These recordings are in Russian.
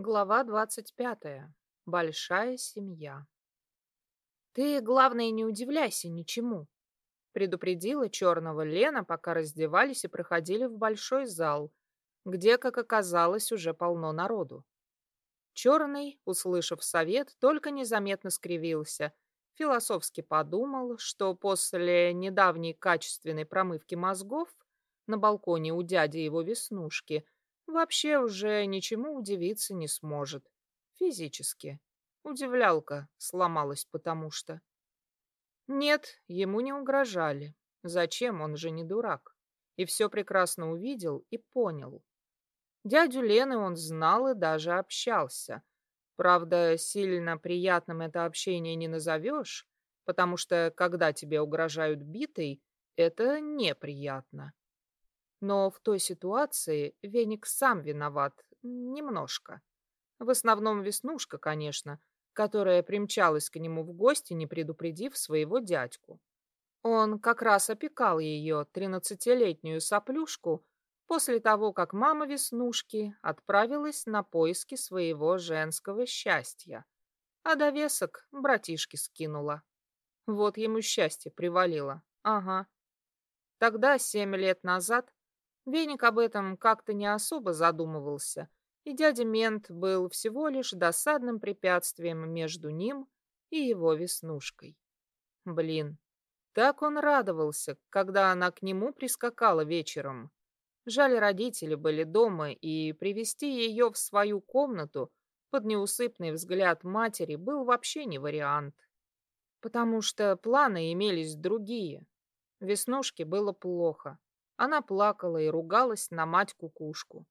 Глава двадцать пятая. Большая семья. «Ты, главное, не удивляйся ничему», — предупредила черного Лена, пока раздевались и проходили в большой зал, где, как оказалось, уже полно народу. Черный, услышав совет, только незаметно скривился, философски подумал, что после недавней качественной промывки мозгов на балконе у дяди его веснушки — вообще уже ничему удивиться не сможет. Физически. Удивлялка сломалась потому что. Нет, ему не угрожали. Зачем, он же не дурак. И все прекрасно увидел и понял. Дядю Лены он знал и даже общался. Правда, сильно приятным это общение не назовешь, потому что, когда тебе угрожают битой, это неприятно. Но в той ситуации Веник сам виноват. Немножко. В основном Веснушка, конечно, которая примчалась к нему в гости, не предупредив своего дядьку. Он как раз опекал ее, тринадцатилетнюю соплюшку, после того, как мама Веснушки отправилась на поиски своего женского счастья, а довесок братишке скинула. Вот ему счастье привалило. Ага. Тогда, семь лет назад, Веник об этом как-то не особо задумывался, и дядя Мент был всего лишь досадным препятствием между ним и его веснушкой. Блин, так он радовался, когда она к нему прискакала вечером. Жаль, родители были дома, и привести ее в свою комнату под неусыпный взгляд матери был вообще не вариант. Потому что планы имелись другие. Веснушке было плохо. Она плакала и ругалась на мать-кукушку.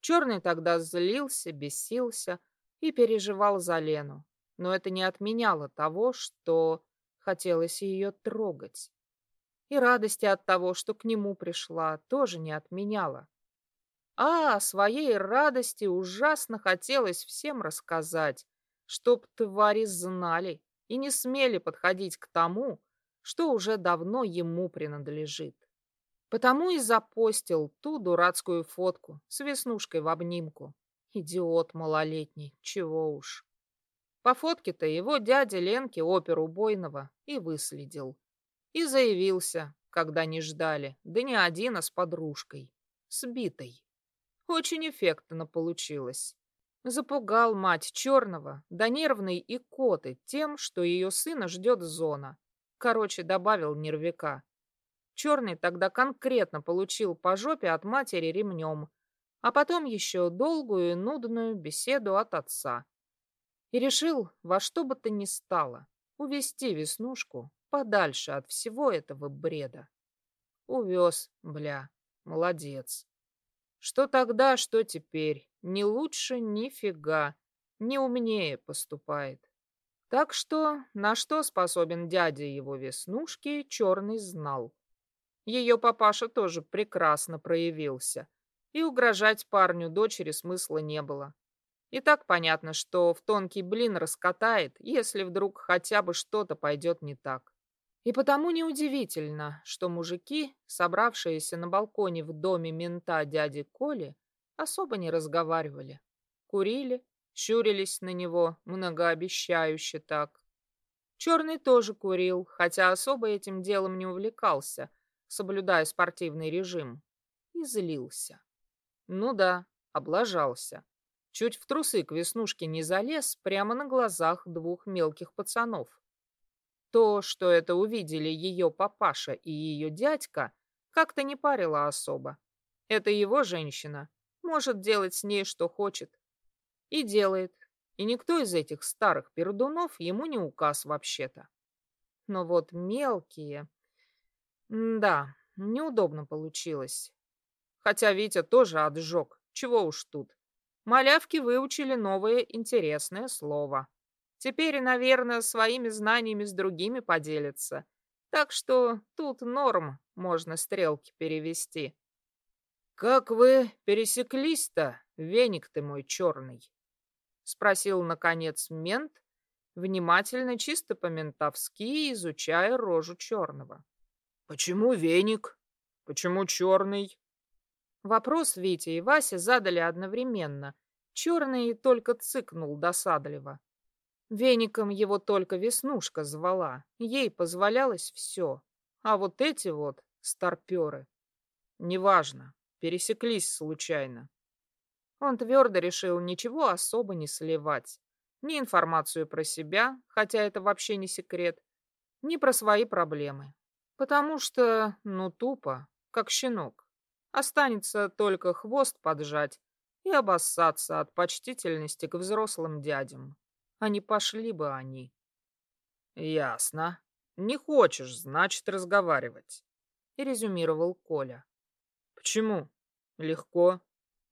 Черный тогда злился, бесился и переживал за Лену. Но это не отменяло того, что хотелось ее трогать. И радости от того, что к нему пришла, тоже не отменяла. А своей радости ужасно хотелось всем рассказать, чтоб твари знали и не смели подходить к тому, что уже давно ему принадлежит. Потому и запостил ту дурацкую фотку с веснушкой в обнимку. Идиот малолетний, чего уж. По фотке-то его дядя Ленки опер убойного и выследил. И заявился, когда не ждали, да не один, а с подружкой. Сбитой. Очень эффектно получилось. Запугал мать черного, да нервной и коты тем, что ее сына ждет зона. Короче, добавил нервяка. Черный тогда конкретно получил по жопе от матери ремнем, а потом еще долгую и нудную беседу от отца. И решил во что бы то ни стало увести Веснушку подальше от всего этого бреда. Увез, бля, молодец. Что тогда, что теперь, ни лучше, ни фига, не умнее поступает. Так что, на что способен дядя его Веснушки, Черный знал. Ее папаша тоже прекрасно проявился, и угрожать парню дочери смысла не было. И так понятно, что в тонкий блин раскатает, если вдруг хотя бы что-то пойдет не так. И потому неудивительно, что мужики, собравшиеся на балконе в доме мента дяди Коли, особо не разговаривали. Курили, щурились на него многообещающе так. Черный тоже курил, хотя особо этим делом не увлекался, соблюдая спортивный режим, и злился. Ну да, облажался. Чуть в трусы к веснушке не залез прямо на глазах двух мелких пацанов. То, что это увидели ее папаша и ее дядька, как-то не парило особо. Это его женщина, может делать с ней что хочет. И делает. И никто из этих старых пердунов ему не указ вообще-то. Но вот мелкие да, неудобно получилось. Хотя Витя тоже отжег, чего уж тут. Малявки выучили новое интересное слово. Теперь, наверное, своими знаниями с другими поделятся. Так что тут норм, можно стрелки перевести. «Как вы пересеклись-то, веник ты мой черный?» — спросил, наконец, мент, внимательно, чисто по-ментовски, изучая рожу черного. «Почему веник? Почему черный?» Вопрос Витя и Вася задали одновременно, Черный только цыкнул досадливо. Веником его только Веснушка звала, ей позволялось все. А вот эти вот старперы. Неважно, пересеклись случайно. Он твердо решил ничего особо не сливать. Ни информацию про себя, хотя это вообще не секрет, ни про свои проблемы. Потому что, ну, тупо, как щенок. Останется только хвост поджать и обоссаться от почтительности к взрослым дядям. А не пошли бы они. Ясно. Не хочешь, значит, разговаривать. И резюмировал Коля. Почему? Легко.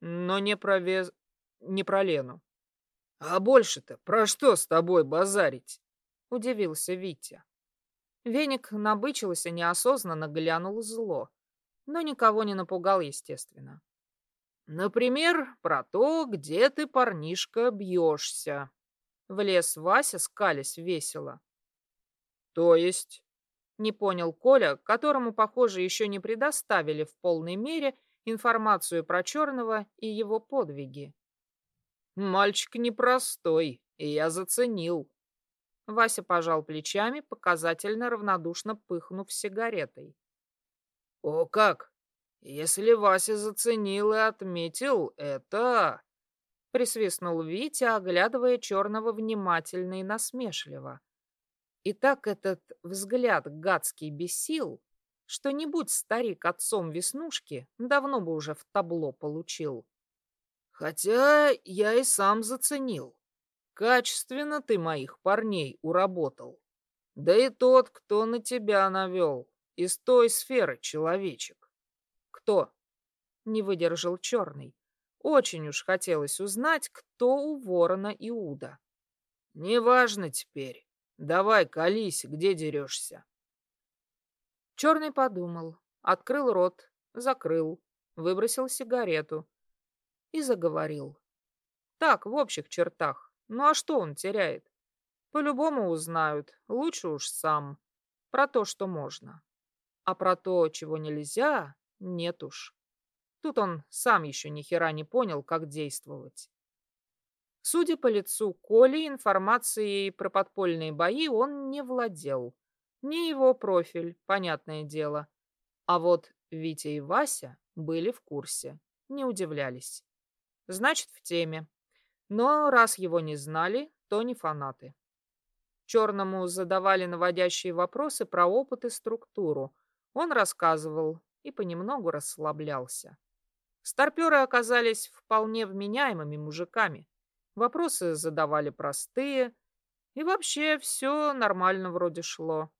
Но не про вез... не про Лену. А больше-то про что с тобой базарить? Удивился Витя. Веник набычился неосознанно, глянул зло. Но никого не напугал, естественно. Например, про то, где ты, парнишка, бьешься. Влез Вася, скалясь весело. То есть? Не понял Коля, которому, похоже, еще не предоставили в полной мере информацию про Черного и его подвиги. Мальчик непростой, и я заценил. Вася пожал плечами, показательно равнодушно пыхнув сигаретой. О как! Если Вася заценил и отметил, это присвистнул Витя, оглядывая черного внимательно и насмешливо. И так этот взгляд гадский бесил, что не будь старик отцом Веснушки, давно бы уже в табло получил. Хотя я и сам заценил. Качественно ты моих парней уработал. Да и тот, кто на тебя навел, из той сферы человечек. Кто? Не выдержал черный. Очень уж хотелось узнать, кто у ворона Иуда. Неважно теперь. Давай, колись, где дерешься. Черный подумал, открыл рот, закрыл, выбросил сигарету и заговорил. Так, в общих чертах. Ну а что он теряет? По-любому узнают, лучше уж сам. Про то, что можно. А про то, чего нельзя, нет уж. Тут он сам еще ни хера не понял, как действовать. Судя по лицу Коли, информацией про подпольные бои он не владел. Не его профиль, понятное дело. А вот Витя и Вася были в курсе, не удивлялись. Значит, в теме. Но раз его не знали, то не фанаты. Черному задавали наводящие вопросы про опыт и структуру. Он рассказывал и понемногу расслаблялся. Старперы оказались вполне вменяемыми мужиками. Вопросы задавали простые, и вообще все нормально вроде шло.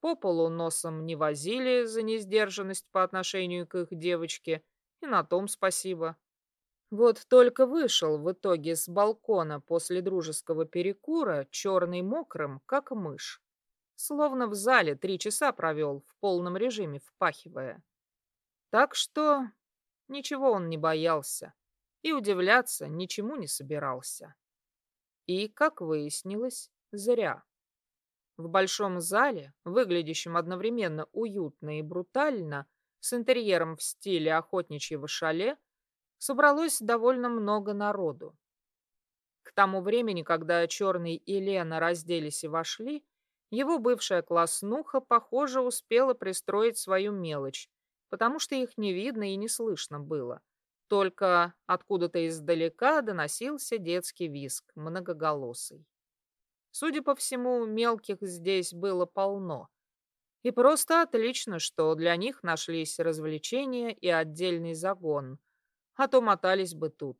По полу носом не возили за несдержанность по отношению к их девочке, и на том спасибо. Вот только вышел в итоге с балкона после дружеского перекура черный мокрым, как мышь. Словно в зале три часа провел, в полном режиме впахивая. Так что Ничего он не боялся и удивляться ничему не собирался. И, как выяснилось, зря. В большом зале, выглядящем одновременно уютно и брутально, с интерьером в стиле охотничьего шале, собралось довольно много народу. К тому времени, когда Черный и Лена разделись и вошли, его бывшая класснуха, похоже, успела пристроить свою мелочь потому что их не видно и не слышно было. Только откуда-то издалека доносился детский визг, многоголосый. Судя по всему, мелких здесь было полно. И просто отлично, что для них нашлись развлечения и отдельный загон, а то мотались бы тут.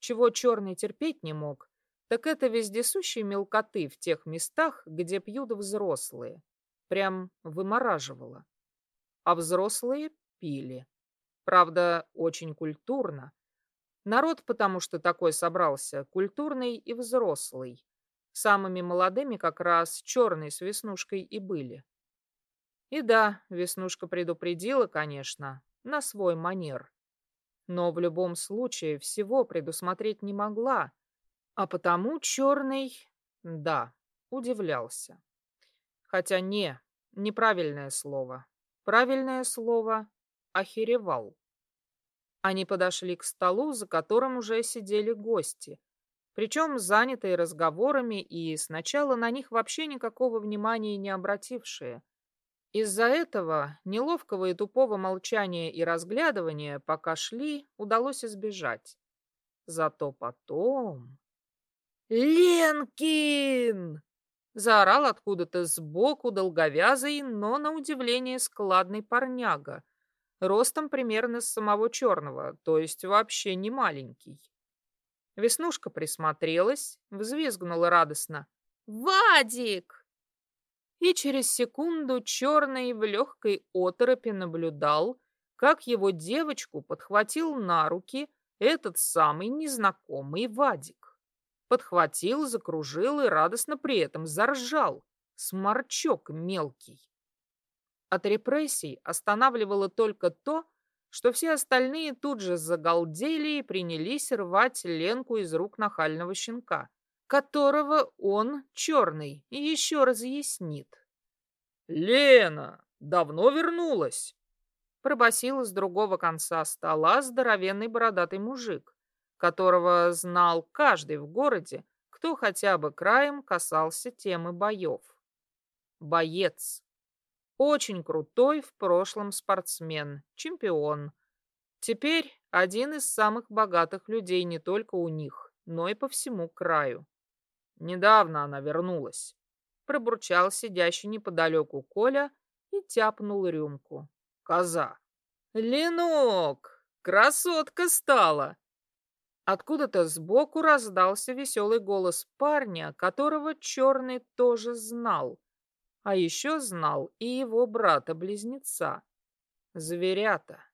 Чего черный терпеть не мог, так это вездесущие мелкоты в тех местах, где пьют взрослые. Прям вымораживало а взрослые пили. Правда, очень культурно. Народ, потому что такой собрался, культурный и взрослый. Самыми молодыми как раз черный с Веснушкой и были. И да, Веснушка предупредила, конечно, на свой манер. Но в любом случае всего предусмотреть не могла, а потому черный, да, удивлялся. Хотя не, неправильное слово. Правильное слово — охеревал. Они подошли к столу, за которым уже сидели гости, причем занятые разговорами и сначала на них вообще никакого внимания не обратившие. Из-за этого неловкого и тупого молчания и разглядывания, пока шли, удалось избежать. Зато потом... «Ленкин!» Заорал откуда-то сбоку долговязый, но, на удивление, складный парняга. Ростом примерно с самого черного, то есть вообще не маленький. Веснушка присмотрелась, взвизгнула радостно. «Вадик!» И через секунду черный в легкой оторопи наблюдал, как его девочку подхватил на руки этот самый незнакомый Вадик. Подхватил, закружил и радостно при этом заржал. Сморчок мелкий. От репрессий останавливало только то, что все остальные тут же загалдели и принялись рвать Ленку из рук нахального щенка, которого он, черный, еще разъяснит. «Лена, давно вернулась?» пробасил с другого конца стола здоровенный бородатый мужик, которого знал каждый в городе, кто хотя бы краем касался темы боев. Боец. Очень крутой в прошлом спортсмен, чемпион. Теперь один из самых богатых людей не только у них, но и по всему краю. Недавно она вернулась. Пробурчал сидящий неподалеку Коля и тяпнул рюмку. Коза. «Ленок! Красотка стала!» Откуда-то сбоку раздался веселый голос парня, которого Черный тоже знал. А еще знал и его брата-близнеца. Зверята.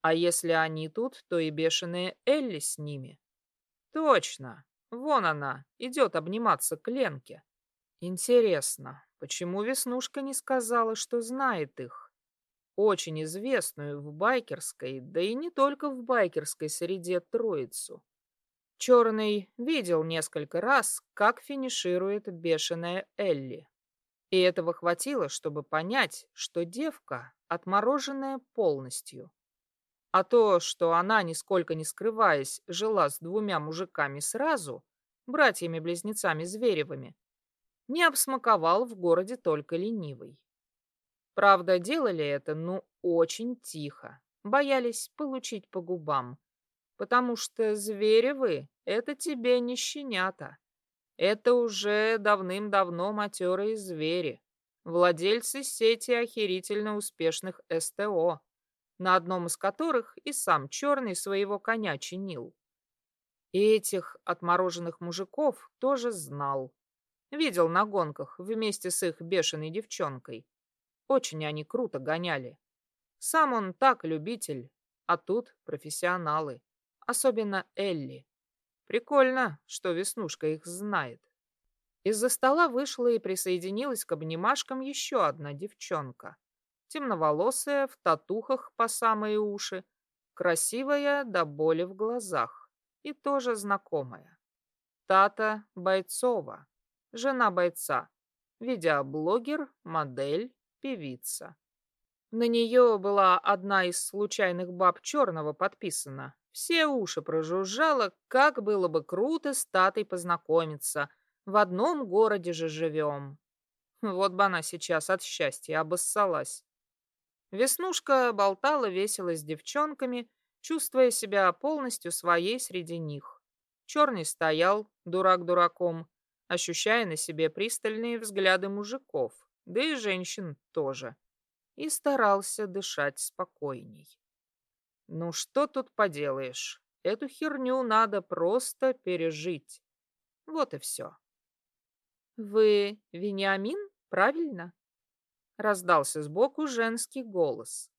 А если они тут, то и бешеная Элли с ними. Точно. Вон она, идет обниматься к Ленке. Интересно, почему Веснушка не сказала, что знает их? Очень известную в байкерской, да и не только в байкерской среде троицу. Черный видел несколько раз, как финиширует бешеная Элли. И этого хватило, чтобы понять, что девка отмороженная полностью. А то, что она, нисколько не скрываясь, жила с двумя мужиками сразу, братьями-близнецами Зверевыми, не обсмаковал в городе только ленивый. Правда, делали это, ну, очень тихо, боялись получить по губам, потому что Зверевы — это тебе не щенята. Это уже давным-давно матерые звери, владельцы сети охерительно успешных СТО, на одном из которых и сам Черный своего коня чинил. И этих отмороженных мужиков тоже знал. Видел на гонках вместе с их бешеной девчонкой. Очень они круто гоняли. Сам он так любитель, а тут профессионалы. Особенно Элли. Прикольно, что Веснушка их знает. Из-за стола вышла и присоединилась к обнимашкам еще одна девчонка. Темноволосая, в татухах по самые уши, красивая до боли в глазах и тоже знакомая. Тата Бойцова, жена бойца, видеоблогер, модель, певица. На нее была одна из случайных баб черного подписана, все уши прожужжало, как было бы круто с Татой познакомиться. В одном городе же живем. Вот бы она сейчас от счастья обоссалась. Веснушка болтала весело с девчонками, чувствуя себя полностью своей среди них. Черный стоял, дурак дураком, ощущая на себе пристальные взгляды мужиков, да и женщин тоже, и старался дышать спокойней. Ну что тут поделаешь? Эту херню надо просто пережить. Вот и все. Вы Вениамин, правильно? Раздался сбоку женский голос.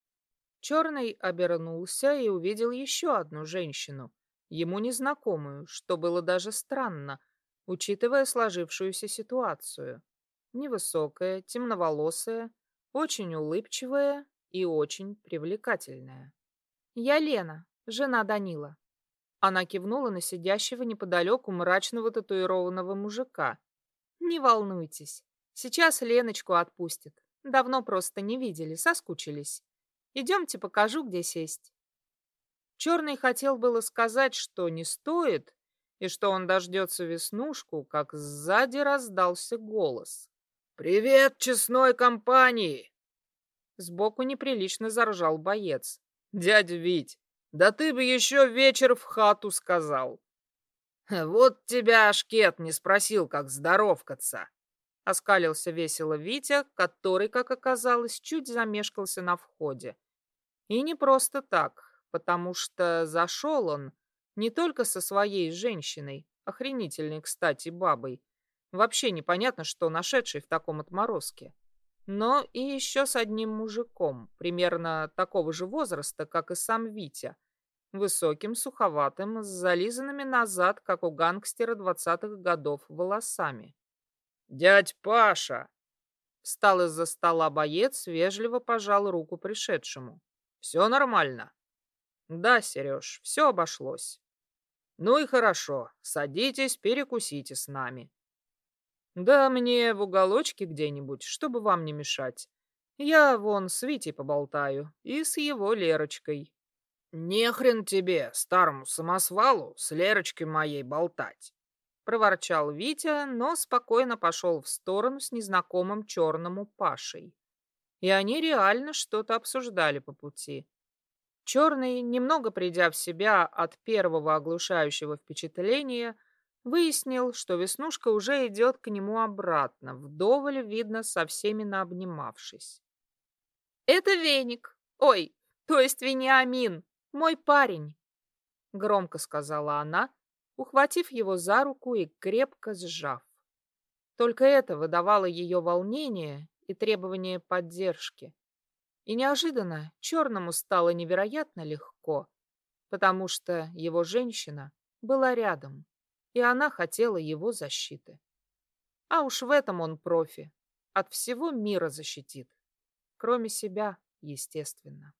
Черный обернулся и увидел еще одну женщину, ему незнакомую, что было даже странно, учитывая сложившуюся ситуацию. Невысокая, темноволосая, очень улыбчивая и очень привлекательная. «Я Лена, жена Данила». Она кивнула на сидящего неподалеку мрачного татуированного мужика. «Не волнуйтесь, сейчас Леночку отпустят. Давно просто не видели, соскучились. Идемте покажу, где сесть». Черный хотел было сказать, что не стоит, и что он дождется веснушку, как сзади раздался голос. «Привет, честной компании!» Сбоку неприлично заржал боец. «Дядя Вить, да ты бы еще вечер в хату сказал!» «Вот тебя Ашкет не спросил, как здоровкаться!» Оскалился весело Витя, который, как оказалось, чуть замешкался на входе. И не просто так, потому что зашел он не только со своей женщиной, охренительной, кстати, бабой, вообще непонятно, что нашедшей в таком отморозке, но и еще с одним мужиком, примерно такого же возраста, как и сам Витя, высоким, суховатым, с зализанными назад, как у гангстера двадцатых годов, волосами. «Дядь Паша!» Встал из-за стола боец, вежливо пожал руку пришедшему. «Все нормально?» «Да, Сереж, все обошлось». «Ну и хорошо. Садитесь, перекусите с нами». «Да мне в уголочке где-нибудь, чтобы вам не мешать. Я вон с Витей поболтаю и с его Лерочкой». «Не хрен тебе, старому самосвалу, с Лерочкой моей болтать проворчал Витя, но спокойно пошел в сторону с незнакомым черному Пашей. И они реально что-то обсуждали по пути. Черный, немного придя в себя от первого оглушающего впечатления, выяснил, что Веснушка уже идет к нему обратно, вдоволь, видно, со всеми наобнимавшись. «Это Веник! Ой, то есть Вениамин, мой парень!» — громко сказала она, ухватив его за руку и крепко сжав. Только это выдавало ее волнение и требование поддержки. И неожиданно черному стало невероятно легко, потому что его женщина была рядом, и она хотела его защиты. А уж в этом он профи, от всего мира защитит, кроме себя, естественно.